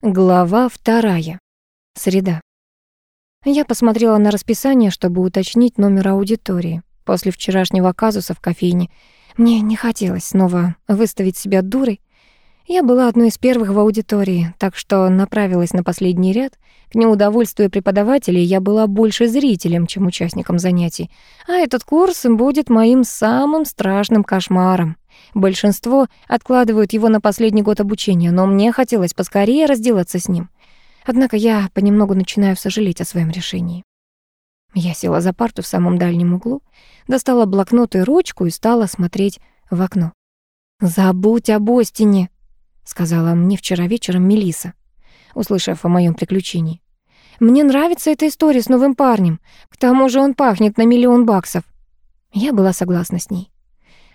Глава вторая. Среда. Я посмотрела на расписание, чтобы уточнить номер аудитории. После вчерашнего казуса в кофейне мне не хотелось снова выставить себя дурой. Я была одной из первых в аудитории, так что направилась на последний ряд. К неудовольствию преподавателей я была больше зрителем, чем участником занятий. А этот курс будет моим самым страшным кошмаром. Большинство откладывают его на последний год обучения, но мне хотелось поскорее разделаться с ним. Однако я понемногу начинаю сожалеть о своем решении. Я села за парту в самом дальнем углу, достала блокнот и ручку и стала смотреть в окно. «Забудь об Остине», — сказала мне вчера вечером Мелиса, услышав о моем приключении. «Мне нравится эта история с новым парнем. К тому же он пахнет на миллион баксов». Я была согласна с ней.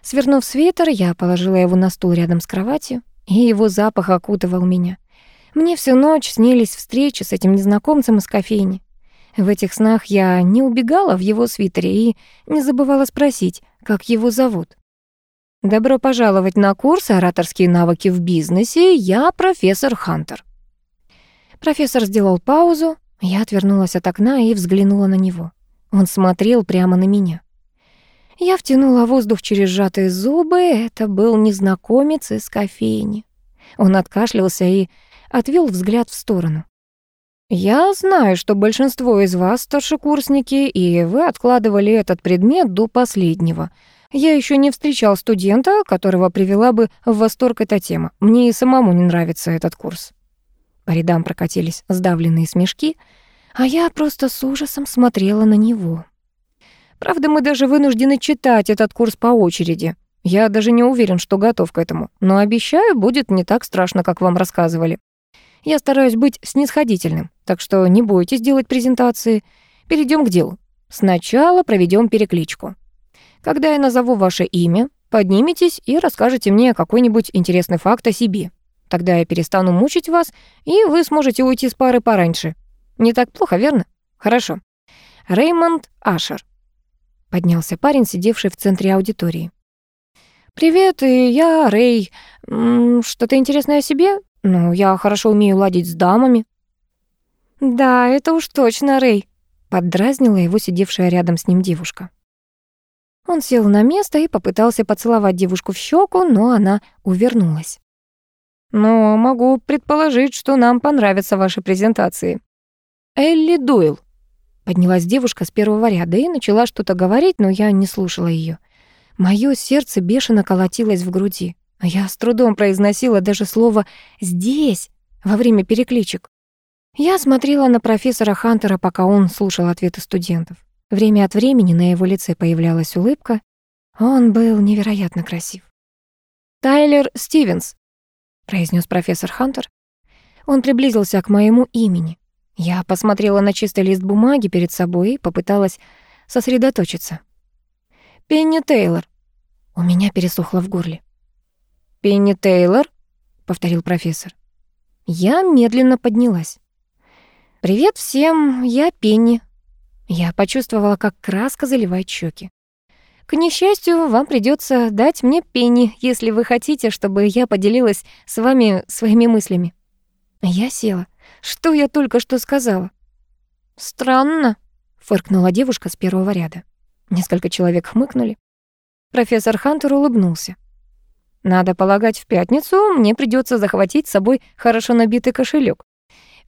Свернув свитер, я положила его на стул рядом с кроватью, и его запах окутывал меня. Мне всю ночь снились встречи с этим незнакомцем из кофейни. В этих снах я не убегала в его свитере и не забывала спросить, как его зовут. «Добро пожаловать на курс «Ораторские навыки в бизнесе». Я профессор Хантер». Профессор сделал паузу, я отвернулась от окна и взглянула на него. Он смотрел прямо на меня. Я втянула воздух через сжатые зубы. Это был незнакомец из кофейни. Он откашлялся и отвел взгляд в сторону. «Я знаю, что большинство из вас старшекурсники, и вы откладывали этот предмет до последнего. Я еще не встречал студента, которого привела бы в восторг эта тема. Мне и самому не нравится этот курс». По рядам прокатились сдавленные смешки, а я просто с ужасом смотрела на него. Правда, мы даже вынуждены читать этот курс по очереди. Я даже не уверен, что готов к этому, но обещаю, будет не так страшно, как вам рассказывали. Я стараюсь быть снисходительным, так что не бойтесь делать презентации. Перейдем к делу. Сначала проведем перекличку. Когда я назову ваше имя, подниметесь и расскажете мне какой-нибудь интересный факт о себе. Тогда я перестану мучить вас, и вы сможете уйти с пары пораньше. Не так плохо, верно? Хорошо. Реймонд Ашер. Поднялся парень, сидевший в центре аудитории. «Привет, я Рэй. Что-то интересное о себе? Ну, я хорошо умею ладить с дамами». «Да, это уж точно Рэй», — поддразнила его сидевшая рядом с ним девушка. Он сел на место и попытался поцеловать девушку в щеку, но она увернулась. «Но могу предположить, что нам понравятся ваши презентации. Элли Дойл, Поднялась девушка с первого ряда и начала что-то говорить, но я не слушала ее. Моё сердце бешено колотилось в груди, а я с трудом произносила даже слово «здесь» во время перекличек. Я смотрела на профессора Хантера, пока он слушал ответы студентов. Время от времени на его лице появлялась улыбка. Он был невероятно красив. «Тайлер Стивенс», — произнес профессор Хантер. Он приблизился к моему имени. Я посмотрела на чистый лист бумаги перед собой и попыталась сосредоточиться. «Пенни Тейлор». У меня пересохло в горле. «Пенни Тейлор?» — повторил профессор. Я медленно поднялась. «Привет всем, я Пенни». Я почувствовала, как краска заливает щеки. К несчастью, вам придется дать мне Пенни, если вы хотите, чтобы я поделилась с вами своими мыслями. Я села. Что я только что сказала? Странно, фыркнула девушка с первого ряда. Несколько человек хмыкнули. Профессор Хантер улыбнулся. Надо полагать, в пятницу мне придется захватить с собой хорошо набитый кошелек.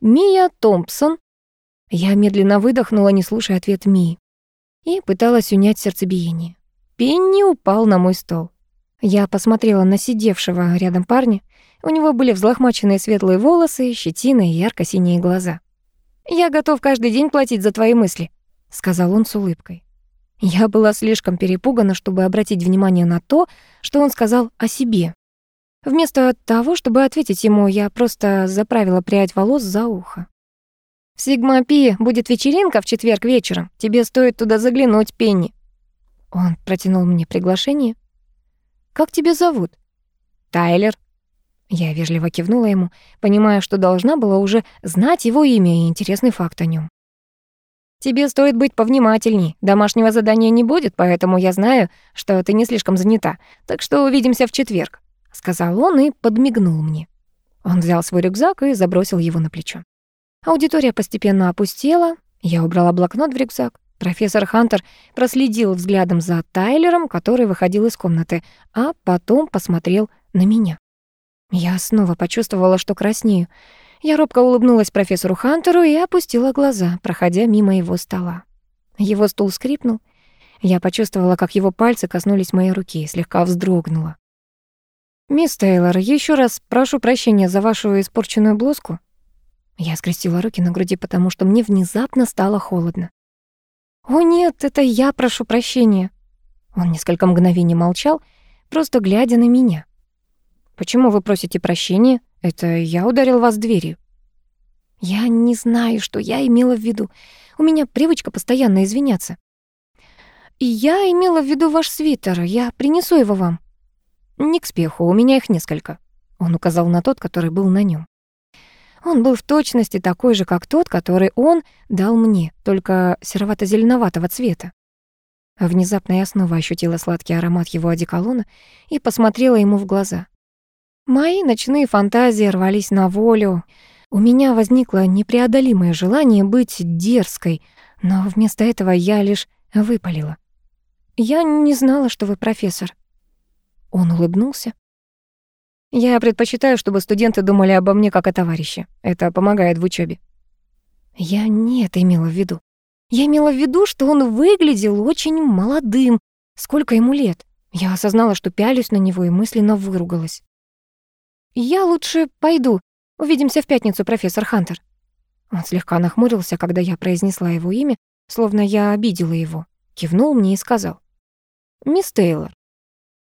Мия Томпсон. Я медленно выдохнула, не слушая ответ Мии, и пыталась унять сердцебиение. Пенни упал на мой стол. Я посмотрела на сидевшего рядом парня. У него были взлохмаченные светлые волосы, щетина и ярко-синие глаза. «Я готов каждый день платить за твои мысли», — сказал он с улыбкой. Я была слишком перепугана, чтобы обратить внимание на то, что он сказал о себе. Вместо того, чтобы ответить ему, я просто заправила прядь волос за ухо. «В Сигма-Пи будет вечеринка в четверг вечером. Тебе стоит туда заглянуть, Пенни». Он протянул мне приглашение. «Как тебя зовут?» «Тайлер». Я вежливо кивнула ему, понимая, что должна была уже знать его имя и интересный факт о нем. «Тебе стоит быть повнимательней. Домашнего задания не будет, поэтому я знаю, что ты не слишком занята. Так что увидимся в четверг», — сказал он и подмигнул мне. Он взял свой рюкзак и забросил его на плечо. Аудитория постепенно опустела. Я убрала блокнот в рюкзак. Профессор Хантер проследил взглядом за Тайлером, который выходил из комнаты, а потом посмотрел на меня. Я снова почувствовала, что краснею. Я робко улыбнулась профессору Хантеру и опустила глаза, проходя мимо его стола. Его стул скрипнул. Я почувствовала, как его пальцы коснулись моей руки и слегка вздрогнула. «Мисс Тейлор, еще раз прошу прощения за вашу испорченную блузку». Я скрестила руки на груди, потому что мне внезапно стало холодно. «О нет, это я прошу прощения». Он несколько мгновений молчал, просто глядя на меня. «Почему вы просите прощения? Это я ударил вас дверью». «Я не знаю, что я имела в виду. У меня привычка постоянно извиняться». «Я имела в виду ваш свитер. Я принесу его вам». «Не к спеху, у меня их несколько». Он указал на тот, который был на нем. Он был в точности такой же, как тот, который он дал мне, только серовато-зеленоватого цвета. Внезапно я снова ощутила сладкий аромат его одеколона и посмотрела ему в глаза. Мои ночные фантазии рвались на волю. У меня возникло непреодолимое желание быть дерзкой, но вместо этого я лишь выпалила. «Я не знала, что вы профессор». Он улыбнулся. Я предпочитаю, чтобы студенты думали обо мне как о товарище. Это помогает в учебе. Я не это имела в виду. Я имела в виду, что он выглядел очень молодым. Сколько ему лет? Я осознала, что пялюсь на него и мысленно выругалась. «Я лучше пойду. Увидимся в пятницу, профессор Хантер». Он слегка нахмурился, когда я произнесла его имя, словно я обидела его. Кивнул мне и сказал. «Мисс Тейлор,